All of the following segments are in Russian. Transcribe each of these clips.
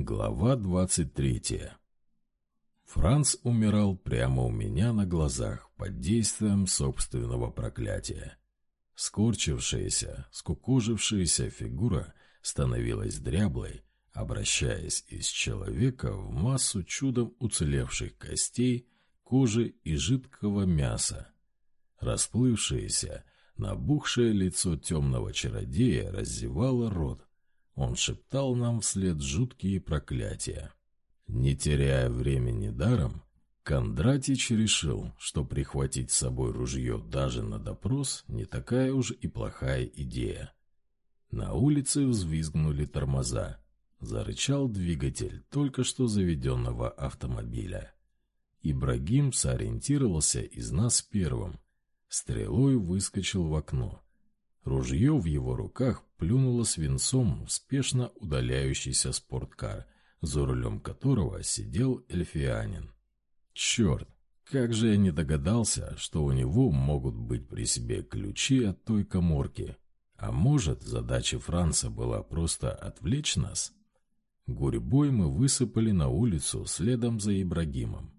Глава 23 Франц умирал прямо у меня на глазах под действием собственного проклятия. Скорчившаяся, скукожившаяся фигура становилась дряблой, обращаясь из человека в массу чудом уцелевших костей, кожи и жидкого мяса. Расплывшееся, набухшее лицо темного чародея раздевало рот. Он шептал нам вслед жуткие проклятия. Не теряя времени даром, Кондратич решил, что прихватить с собой ружье даже на допрос не такая уж и плохая идея. На улице взвизгнули тормоза. Зарычал двигатель только что заведенного автомобиля. Ибрагим сориентировался из нас первым. Стрелой выскочил в окно. Ружье в его руках плюнуло свинцом в спешно удаляющийся спорткар, за рулем которого сидел эльфианин. Черт, как же я не догадался, что у него могут быть при себе ключи от той коморки. А может, задача Франца была просто отвлечь нас? Гурьбой мы высыпали на улицу следом за Ибрагимом.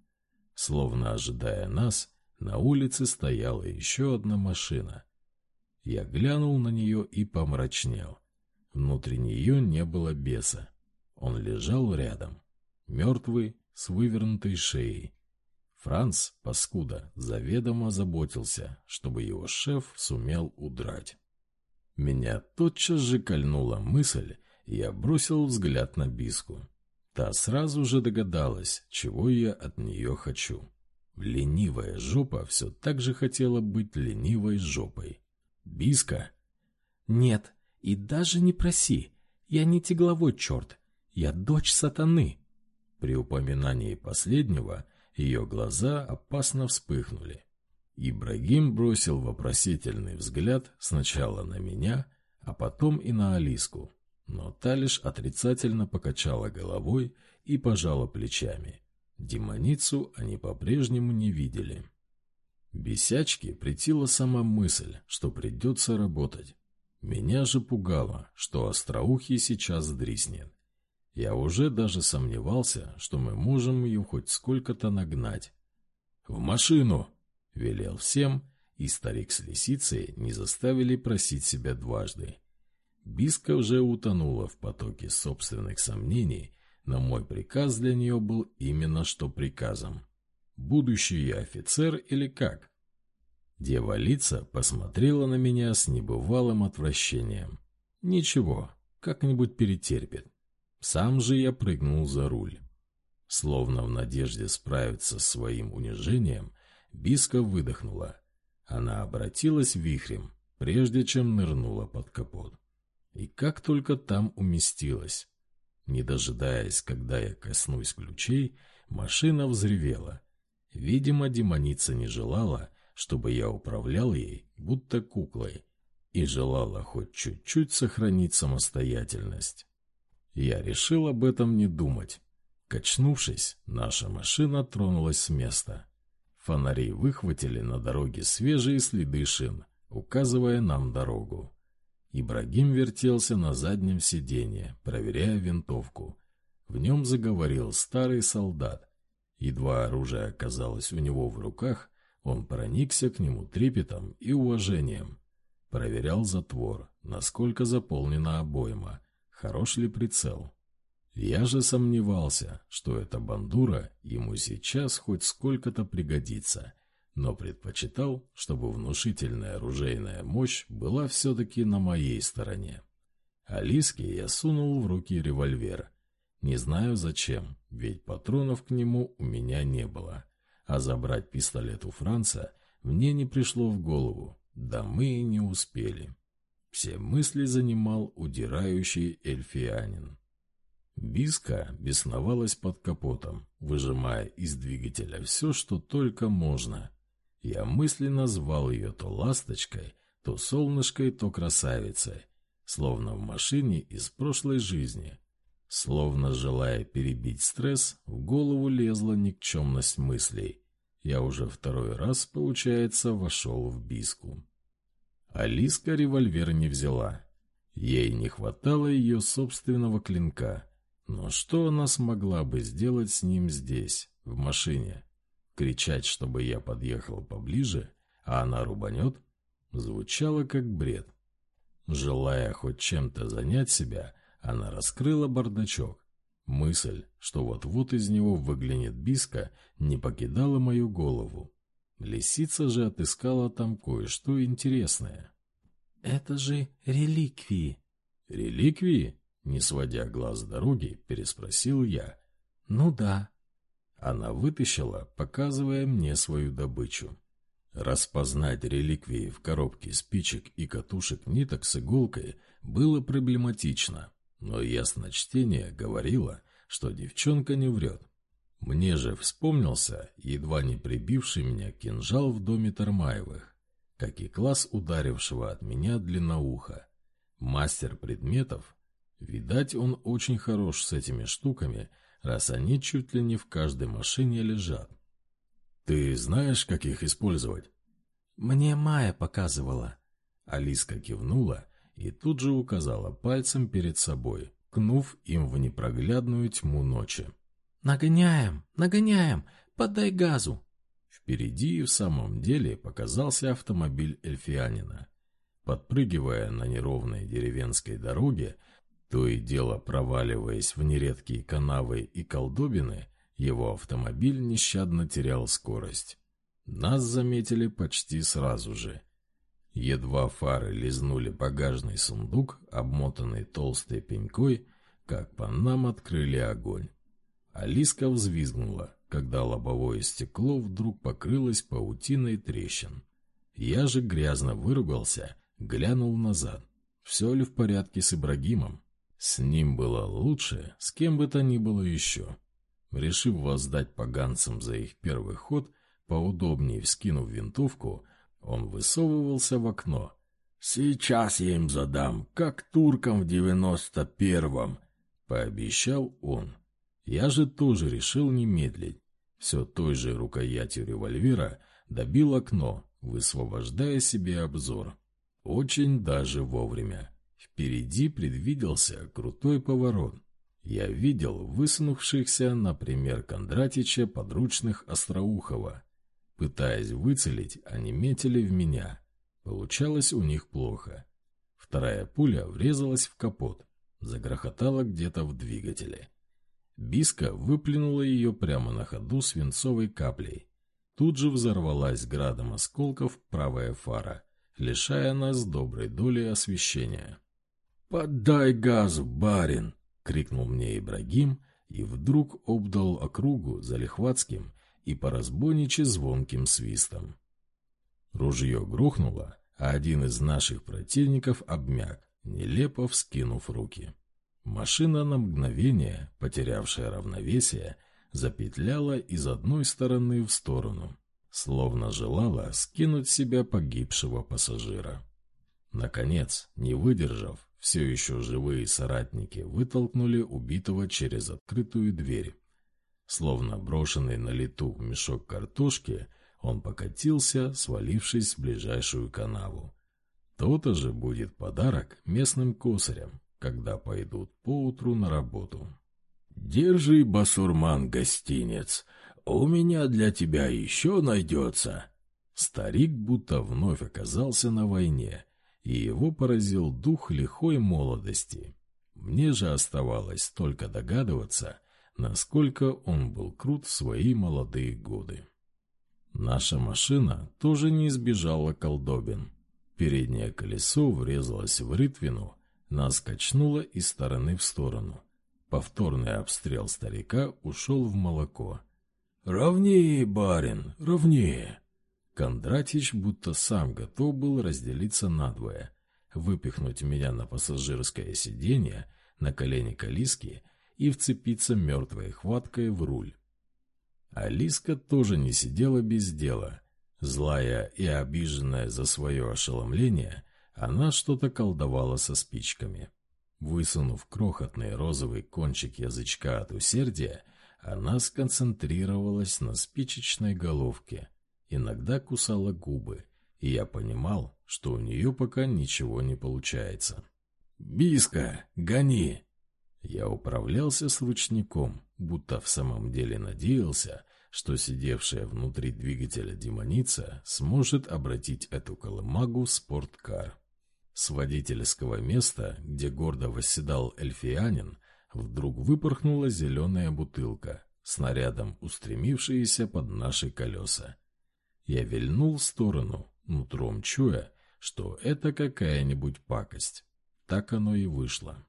Словно ожидая нас, на улице стояла еще одна машина. Я глянул на нее и помрачнел. Внутри нее не было беса. Он лежал рядом, мертвый, с вывернутой шеей. Франц, паскуда, заведомо заботился, чтобы его шеф сумел удрать. Меня тотчас же кольнула мысль, и я бросил взгляд на Биску. Та сразу же догадалась, чего я от нее хочу. Ленивая жопа все так же хотела быть ленивой жопой. Биска? Нет, и даже не проси. Я не тягловой черт. Я дочь сатаны. При упоминании последнего ее глаза опасно вспыхнули. Ибрагим бросил вопросительный взгляд сначала на меня, а потом и на Алиску, но та лишь отрицательно покачала головой и пожала плечами. Демоницу они по-прежнему не видели. Бесячке притила сама мысль, что придется работать. Меня же пугало, что остроухий сейчас дриснет. Я уже даже сомневался, что мы можем ее хоть сколько-то нагнать. «В машину!» — велел всем, и старик с лисицей не заставили просить себя дважды. Биска уже утонула в потоке собственных сомнений, но мой приказ для нее был именно что приказом. Будущий офицер или как? Дева лица посмотрела на меня с небывалым отвращением. Ничего, как-нибудь перетерпит. Сам же я прыгнул за руль. Словно в надежде справиться с своим унижением, Биска выдохнула. Она обратилась вихрем, прежде чем нырнула под капот. И как только там уместилась. Не дожидаясь, когда я коснусь ключей, машина взревела. Видимо, демоница не желала, чтобы я управлял ей, будто куклой, и желала хоть чуть-чуть сохранить самостоятельность. Я решил об этом не думать. Качнувшись, наша машина тронулась с места. Фонари выхватили на дороге свежие следы шин, указывая нам дорогу. Ибрагим вертелся на заднем сиденье, проверяя винтовку. В нем заговорил старый солдат. Едва оружие оказалось у него в руках, он проникся к нему трепетом и уважением. Проверял затвор, насколько заполнена обойма, хорош ли прицел. Я же сомневался, что эта бандура ему сейчас хоть сколько-то пригодится, но предпочитал, чтобы внушительная оружейная мощь была все-таки на моей стороне. Алиске я сунул в руки револьвер. Не знаю зачем, ведь патронов к нему у меня не было. А забрать пистолет у Франца мне не пришло в голову, да мы и не успели. Все мысли занимал удирающий эльфианин. Биска бесновалась под капотом, выжимая из двигателя все, что только можно. Я мысленно звал ее то ласточкой, то солнышкой, то красавицей, словно в машине из прошлой жизни. Словно желая перебить стресс, в голову лезла никчемность мыслей. Я уже второй раз, получается, вошел в биску. Алиска револьвер не взяла. Ей не хватало ее собственного клинка. Но что она смогла бы сделать с ним здесь, в машине? Кричать, чтобы я подъехал поближе, а она рубанет? Звучало как бред. Желая хоть чем-то занять себя, она раскрыла бардачок. Мысль, что вот-вот из него выглянет биска, не покидала мою голову. Лисица же отыскала там кое-что интересное. «Это же реликвии!» «Реликвии?» — не сводя глаз с дороги, переспросил я. «Ну да». Она вытащила, показывая мне свою добычу. Распознать реликвии в коробке спичек и катушек ниток с иголкой было проблематично, но ясно чтение говорило, что девчонка не врет. Мне же вспомнился едва не прибивший меня кинжал в доме Тармаевых, как и класс ударившего от меня длинноуха. Мастер предметов. Видать, он очень хорош с этими штуками, раз они чуть ли не в каждой машине лежат. «Ты знаешь, как их использовать?» «Мне Майя показывала». Алиска кивнула и тут же указала пальцем перед собой, кнув им в непроглядную тьму ночи. «Нагоняем! Нагоняем! Подай газу!» Впереди в самом деле показался автомобиль эльфианина. Подпрыгивая на неровной деревенской дороге, то и дело проваливаясь в нередкие канавы и колдобины, его автомобиль нещадно терял скорость. Нас заметили почти сразу же. Едва фары лизнули багажный сундук, обмотанный толстой пенькой, как по нам открыли огонь. Алиска взвизгнула, когда лобовое стекло вдруг покрылось паутиной трещин. Я же грязно выругался, глянул назад. Все ли в порядке с Ибрагимом? С ним было лучше, с кем бы то ни было еще. Решив воздать поганцам за их первый ход, поудобнее вскинув винтовку, он высовывался в окно. «Сейчас я им задам, как туркам в девяносто первом», — пообещал он. Я же тоже решил не медлить. Все той же рукоятью револьвера добил окно, высвобождая себе обзор. Очень даже вовремя. Впереди предвиделся крутой поворот. Я видел высунувшихся, например, Кондратича подручных Остроухова. Пытаясь выцелить, они метили в меня. Получалось у них плохо. Вторая пуля врезалась в капот, загрохотала где-то в двигателе. Биска выплюнула ее прямо на ходу свинцовой каплей. Тут же взорвалась градом осколков правая фара, лишая нас доброй доли освещения. «Поддай газу, барин!» — крикнул мне Ибрагим и вдруг обдал округу залихватским и по звонким свистом. Ружье грохнуло, а один из наших противников обмяк, нелепо вскинув руки. Машина на мгновение, потерявшая равновесие, запетляла из одной стороны в сторону, словно желала скинуть себя погибшего пассажира. Наконец, не выдержав, все еще живые соратники вытолкнули убитого через открытую дверь. Словно брошенный на лету мешок картошки, он покатился, свалившись в ближайшую канаву. То-то же будет подарок местным косарям когда пойдут поутру на работу. «Держи, басурман, гостинец, у меня для тебя еще найдется». Старик будто вновь оказался на войне, и его поразил дух лихой молодости. Мне же оставалось только догадываться, насколько он был крут в свои молодые годы. Наша машина тоже не избежала колдобин. Переднее колесо врезалось в рытвину, нас качнуло из стороны в сторону. Повторный обстрел старика ушел в молоко. «Ровнее, барин, ровнее!» Кондратич будто сам готов был разделиться надвое, выпихнуть меня на пассажирское сиденье, на колени Калиски и вцепиться мертвой хваткой в руль. Алиска тоже не сидела без дела. Злая и обиженная за свое ошеломление, она что-то колдовала со спичками. Высунув крохотный розовый кончик язычка от усердия, она сконцентрировалась на спичечной головке. Иногда кусала губы, и я понимал, что у нее пока ничего не получается. «Биска, гони!» Я управлялся с ручником, будто в самом деле надеялся, что сидевшая внутри двигателя демоница сможет обратить эту колымагу в спорткар. С водительского места, где гордо восседал эльфианин, вдруг выпорхнула зеленая бутылка, снарядом устремившаяся под наши колеса. Я вильнул в сторону, нутром чуя, что это какая-нибудь пакость. Так оно и вышло.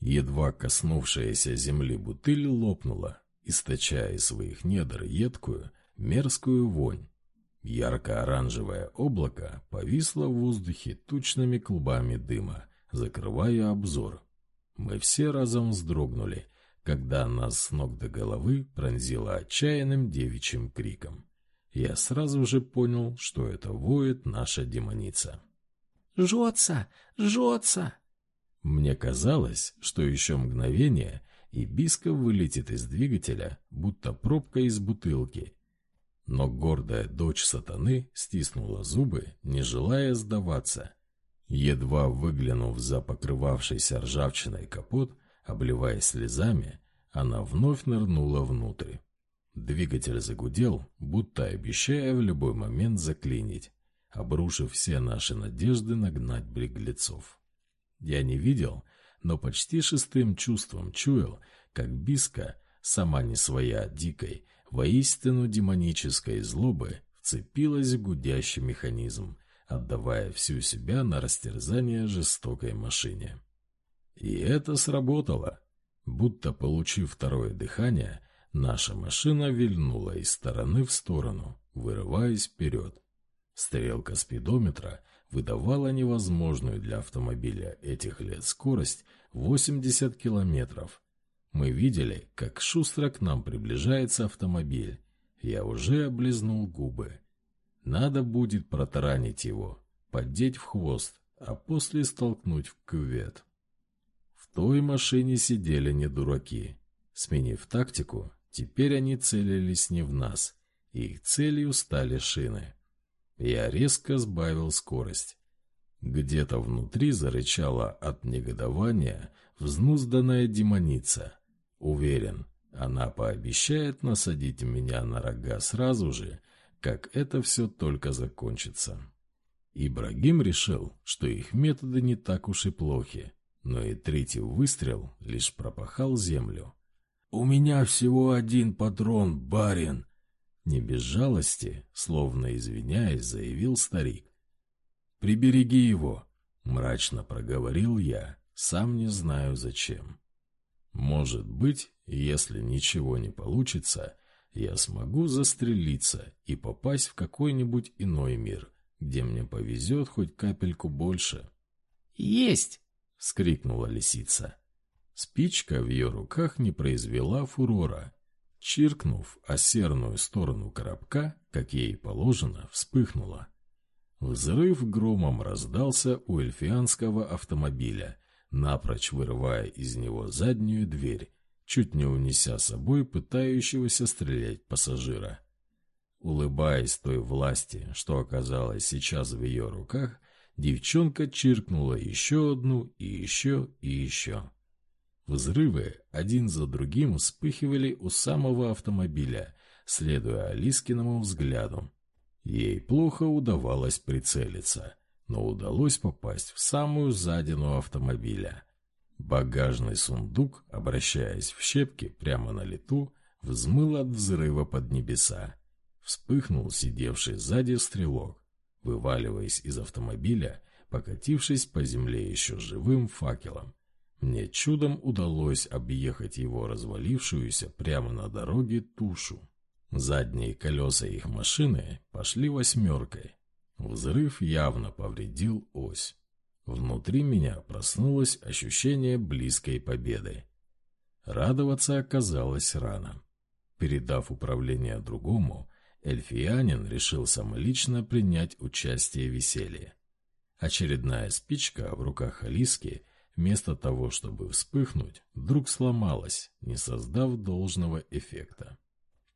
Едва коснувшаяся земли бутыль лопнула, источая из своих недр едкую, мерзкую вонь. Ярко-оранжевое облако повисло в воздухе тучными клубами дыма, закрывая обзор. Мы все разом вздрогнули, когда нас с ног до головы пронзило отчаянным девичьим криком. Я сразу же понял, что это воет наша демоница. «Жжется! Жжется!» Мне казалось, что еще мгновение, и биска вылетит из двигателя, будто пробка из бутылки. Но гордая дочь сатаны стиснула зубы, не желая сдаваться. Едва выглянув за покрывавшийся ржавчиной капот, обливаясь слезами, она вновь нырнула внутрь. Двигатель загудел, будто обещая в любой момент заклинить, обрушив все наши надежды нагнать беглецов. Я не видел, но почти шестым чувством чуял, как Биска, сама не своя дикой, воистину демонической злобы, вцепилась в гудящий механизм, отдавая всю себя на растерзание жестокой машине. И это сработало. Будто получив второе дыхание, наша машина вильнула из стороны в сторону, вырываясь вперед. Стрелка спидометра выдавала невозможную для автомобиля этих лет скорость 80 километров. Мы видели, как шустро к нам приближается автомобиль. Я уже облизнул губы. Надо будет протаранить его, поддеть в хвост, а после столкнуть в кювет. В той машине сидели не дураки. Сменив тактику, теперь они целились не в нас, их целью стали шины. Я резко сбавил скорость. Где-то внутри зарычала от негодования взнузданная демоница. Уверен, она пообещает насадить меня на рога сразу же, как это все только закончится. Ибрагим решил, что их методы не так уж и плохи, но и третий выстрел лишь пропахал землю. «У меня всего один патрон, барин!» Не без жалости, словно извиняясь, заявил старик. «Прибереги его», — мрачно проговорил я, сам не знаю зачем. «Может быть, если ничего не получится, я смогу застрелиться и попасть в какой-нибудь иной мир, где мне повезет хоть капельку больше». «Есть!» — вскрикнула лисица. Спичка в ее руках не произвела фурора, Чиркнув о серную сторону коробка, как ей положено, вспыхнула. Взрыв громом раздался у эльфианского автомобиля, напрочь вырывая из него заднюю дверь, чуть не унеся собой пытающегося стрелять пассажира. Улыбаясь той власти, что оказалось сейчас в ее руках, девчонка чиркнула еще одну и еще и еще. Взрывы один за другим вспыхивали у самого автомобиля, следуя Алискиному взгляду. Ей плохо удавалось прицелиться, но удалось попасть в самую задину автомобиля. Багажный сундук, обращаясь в щепки прямо на лету, взмыл от взрыва под небеса. Вспыхнул сидевший сзади стрелок, вываливаясь из автомобиля, покатившись по земле еще живым факелом. Мне чудом удалось объехать его развалившуюся прямо на дороге тушу. Задние колеса их машины пошли восьмеркой. Взрыв явно повредил ось. Внутри меня проснулось ощущение близкой победы. Радоваться оказалось рано. Передав управление другому, эльфиянин решил самолично принять участие в веселье. Очередная спичка в руках Алиски – вместо того, чтобы вспыхнуть, вдруг сломалась, не создав должного эффекта.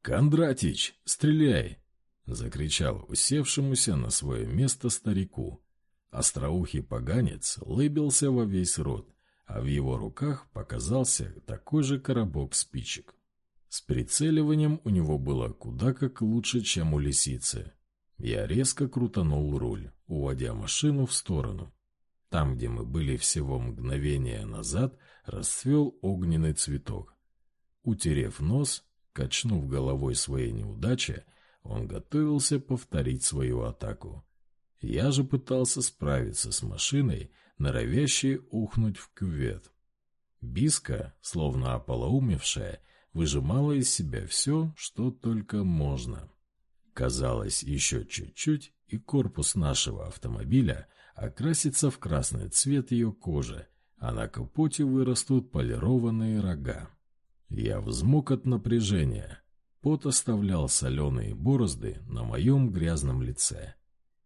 «Кондратич, стреляй!» — закричал усевшемуся на свое место старику. Остроухий поганец лыбился во весь рот, а в его руках показался такой же коробок спичек. С прицеливанием у него было куда как лучше, чем у лисицы. Я резко крутанул руль, уводя машину в сторону. Там, где мы были всего мгновение назад, расцвел огненный цветок. Утерев нос, качнув головой своей неудачи, он готовился повторить свою атаку. Я же пытался справиться с машиной, норовящей ухнуть в кювет. Биска, словно ополоумевшая, выжимала из себя все, что только можно. Казалось, еще чуть-чуть, и корпус нашего автомобиля окрасится в красный цвет ее кожи, а на капоте вырастут полированные рога. Я взмок от напряжения. Пот оставлял соленые борозды на моем грязном лице.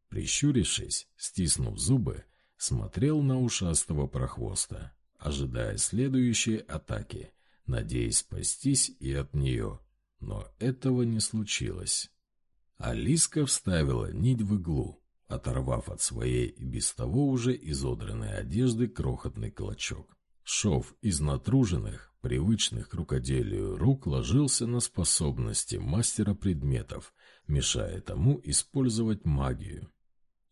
Прищурившись, стиснув зубы, смотрел на ушастого прохвоста, ожидая следующей атаки, надеясь спастись и от нее. Но этого не случилось. Алиска вставила нить в иглу, оторвав от своей и без того уже изодранной одежды крохотный клочок. Шов из натруженных, привычных к рукоделию рук ложился на способности мастера предметов, мешая тому использовать магию.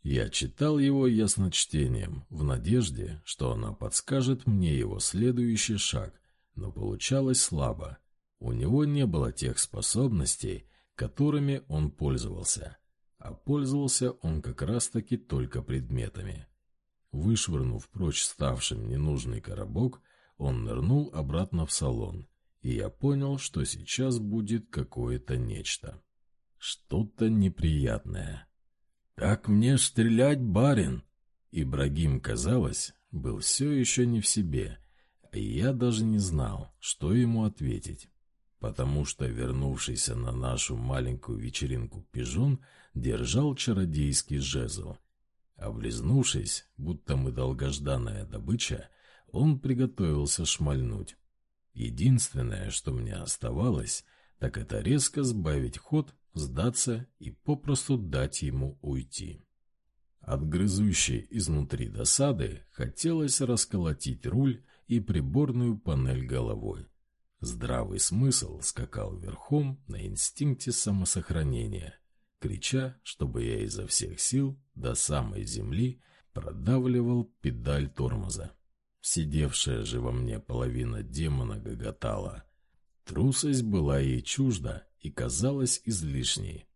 Я читал его ясночтением, в надежде, что она подскажет мне его следующий шаг, но получалось слабо. У него не было тех способностей, которыми он пользовался, а пользовался он как раз-таки только предметами. Вышвырнув прочь ставшим ненужный коробок, он нырнул обратно в салон, и я понял, что сейчас будет какое-то нечто. Что-то неприятное. «Как мне стрелять, барин?» Ибрагим, казалось, был все еще не в себе, и я даже не знал, что ему ответить, потому что вернувшийся на нашу маленькую вечеринку пижон держал чародейский жезл — Облизнувшись, будто мы долгожданная добыча, он приготовился шмальнуть. Единственное, что мне оставалось, так это резко сбавить ход, сдаться и попросту дать ему уйти. От грызущей изнутри досады хотелось расколотить руль и приборную панель головой. Здравый смысл скакал верхом на инстинкте самосохранения крича, чтобы я изо всех сил до самой земли продавливал педаль тормоза. Сидевшая же во мне половина демона гоготала. Трусость была ей чужда и казалась излишней.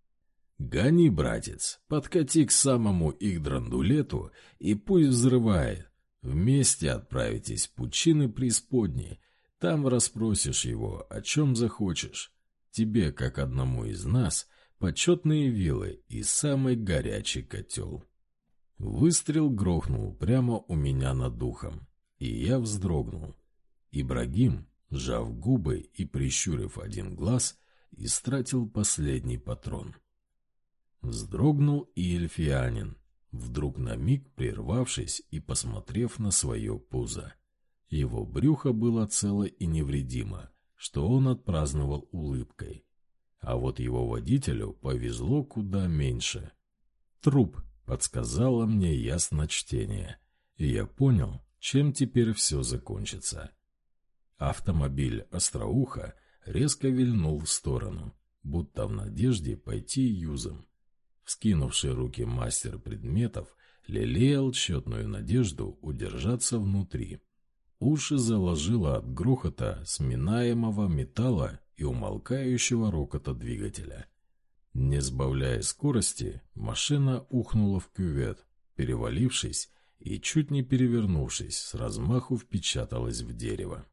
«Гони, братец, подкати к самому Игдрандулету и пусть взрывает. Вместе отправитесь в пучины преисподней, там расспросишь его, о чем захочешь. Тебе, как одному из нас, почетные вилы и самый горячий котел. Выстрел грохнул прямо у меня над духом, и я вздрогнул. Ибрагим, сжав губы и прищурив один глаз, истратил последний патрон. Вздрогнул и эльфианин, вдруг на миг прервавшись и посмотрев на свое пузо. Его брюхо было цело и невредимо, что он отпраздновал улыбкой. А вот его водителю повезло куда меньше. «Труп», — подсказало мне ясно чтение, и я понял, чем теперь все закончится. Автомобиль «Остроуха» резко вильнул в сторону, будто в надежде пойти юзом. Вскинувший руки мастер предметов лелеял тщетную надежду удержаться внутри. Уши заложило от грохота сминаемого металла и умолкающего рокота двигателя. Не сбавляя скорости, машина ухнула в кювет, перевалившись и чуть не перевернувшись, с размаху впечаталась в дерево.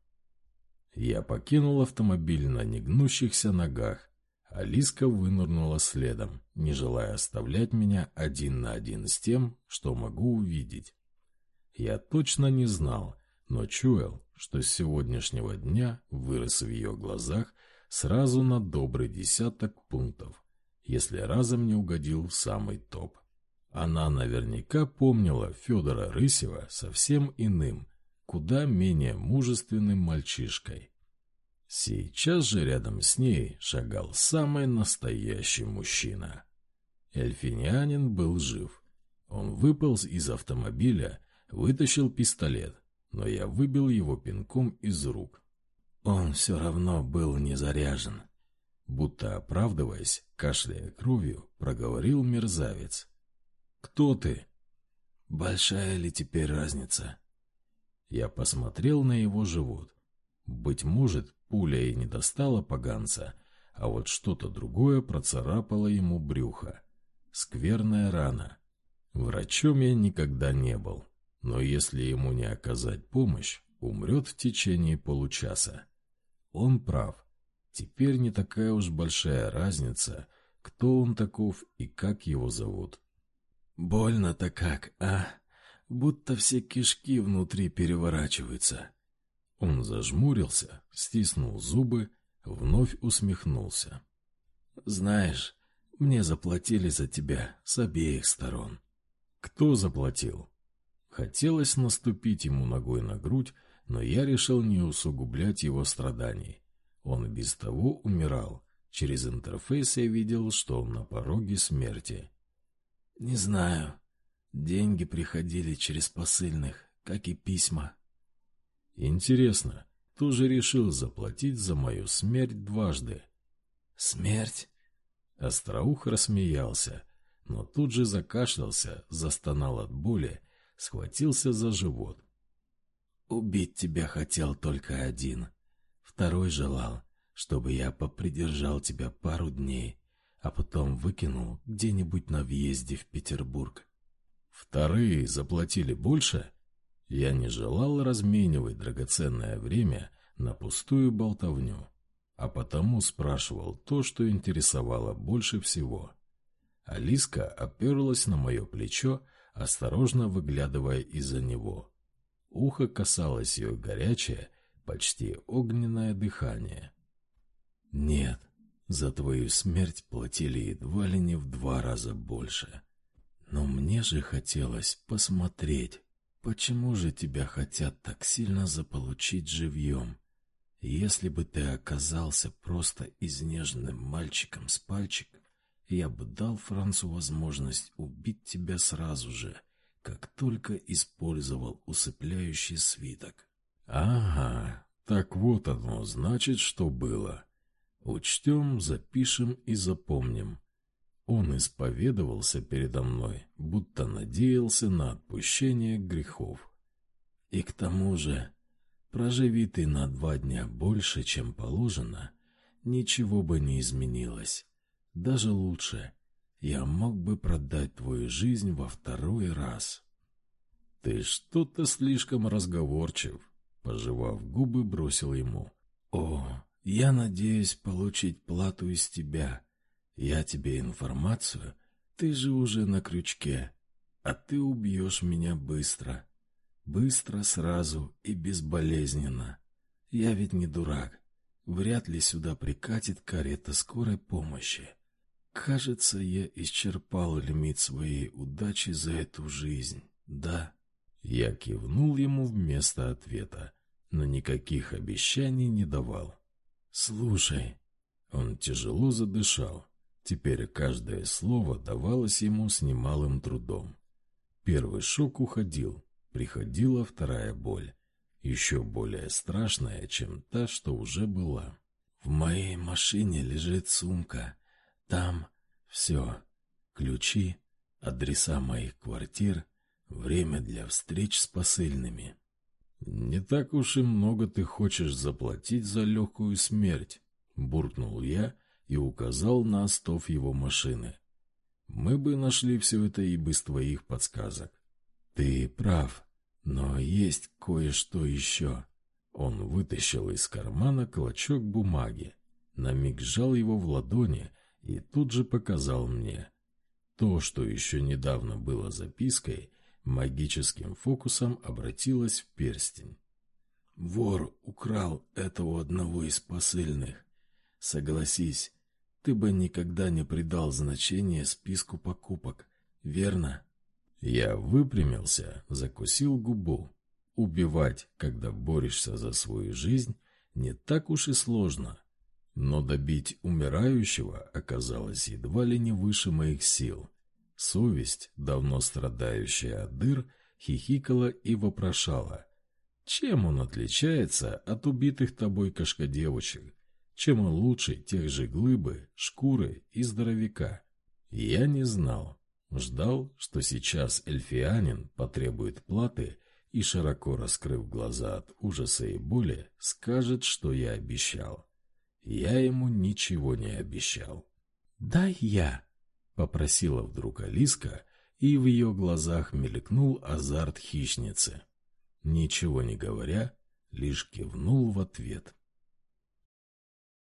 Я покинул автомобиль на негнущихся ногах, а Лиска вынырнула следом, не желая оставлять меня один на один с тем, что могу увидеть. Я точно не знал, но чуял, что с сегодняшнего дня вырос в ее глазах сразу на добрый десяток пунктов, если разом не угодил в самый топ. Она наверняка помнила Федора Рысева совсем иным, куда менее мужественным мальчишкой. Сейчас же рядом с ней шагал самый настоящий мужчина. Эльфинянин был жив. Он выполз из автомобиля, вытащил пистолет, но я выбил его пинком из рук. Он все равно был не заряжен. Будто оправдываясь, кашляя кровью, проговорил мерзавец. «Кто ты?» «Большая ли теперь разница?» Я посмотрел на его живот. Быть может, пуля и не достала поганца, а вот что-то другое процарапало ему брюхо. Скверная рана. Врачом я никогда не был, но если ему не оказать помощь, умрет в течение получаса. Он прав. Теперь не такая уж большая разница, кто он таков и как его зовут. Больно-то как, а? Будто все кишки внутри переворачиваются. Он зажмурился, стиснул зубы, вновь усмехнулся. Знаешь, мне заплатили за тебя с обеих сторон. Кто заплатил? Хотелось наступить ему ногой на грудь, но я решил не усугублять его страданий. Он без того умирал. Через интерфейс я видел, что он на пороге смерти. Не знаю. Деньги приходили через посыльных, как и письма. Интересно, кто же решил заплатить за мою смерть дважды? Смерть? Остроух рассмеялся, но тут же закашлялся, застонал от боли, схватился за живот. Убить тебя хотел только один. Второй желал, чтобы я попридержал тебя пару дней, а потом выкинул где-нибудь на въезде в Петербург. Вторые заплатили больше? Я не желал разменивать драгоценное время на пустую болтовню, а потому спрашивал то, что интересовало больше всего. Алиска оперлась на мое плечо, осторожно выглядывая из-за него. Ухо касалось ее горячее, почти огненное дыхание. «Нет, за твою смерть платили едва ли не в два раза больше. Но мне же хотелось посмотреть, почему же тебя хотят так сильно заполучить живьем. Если бы ты оказался просто изнеженным мальчиком с пальчик, я бы дал Францу возможность убить тебя сразу же, как только использовал усыпляющий свиток. Ага, так вот оно значит, что было. Учтем, запишем и запомним. Он исповедовался передо мной, будто надеялся на отпущение грехов. И к тому же, проживи ты на два дня больше, чем положено, ничего бы не изменилось. Даже лучше, я мог бы продать твою жизнь во второй раз. Ты что-то слишком разговорчив, пожевав губы, бросил ему. О, я надеюсь получить плату из тебя. Я тебе информацию, ты же уже на крючке, а ты убьешь меня быстро. Быстро, сразу и безболезненно. Я ведь не дурак. Вряд ли сюда прикатит карета скорой помощи. Кажется, я исчерпал лимит своей удачи за эту жизнь. Да. Я кивнул ему вместо ответа, но никаких обещаний не давал. «Слушай». Он тяжело задышал. Теперь каждое слово давалось ему с немалым трудом. Первый шок уходил, приходила вторая боль, еще более страшная, чем та, что уже была. В моей машине лежит сумка. Там все. Ключи, адреса моих квартир, время для встреч с посыльными. «Не так уж и много ты хочешь заплатить за легкую смерть», — буркнул я и указал на остов его машины. «Мы бы нашли все это и без твоих подсказок». «Ты прав, но есть кое-что еще». Он вытащил из кармана клочок бумаги, на миг сжал его в ладони и тут же показал мне. То, что еще недавно было запиской, магическим фокусом обратилась в перстень. Вор украл это у одного из посыльных. Согласись, ты бы никогда не придал значения списку покупок, верно? Я выпрямился, закусил губу. Убивать, когда борешься за свою жизнь, не так уж и сложно. Но добить умирающего оказалось едва ли не выше моих сил. Совесть, давно страдающая от дыр, хихикала и вопрошала. Чем он отличается от убитых тобой кошкодевочек? Чем он лучше тех же глыбы, шкуры и здоровяка? Я не знал. Ждал, что сейчас эльфианин потребует платы и, широко раскрыв глаза от ужаса и боли, скажет, что я обещал. Я ему ничего не обещал. «Дай я!» — попросила вдруг Алиска, и в ее глазах мелькнул азарт хищницы. Ничего не говоря, лишь кивнул в ответ.